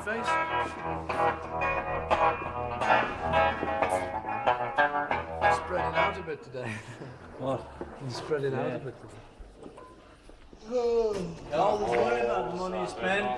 face. Spreading out a bit today. What? Spreading out a bit today. Oh, You're always worried about the money you spend.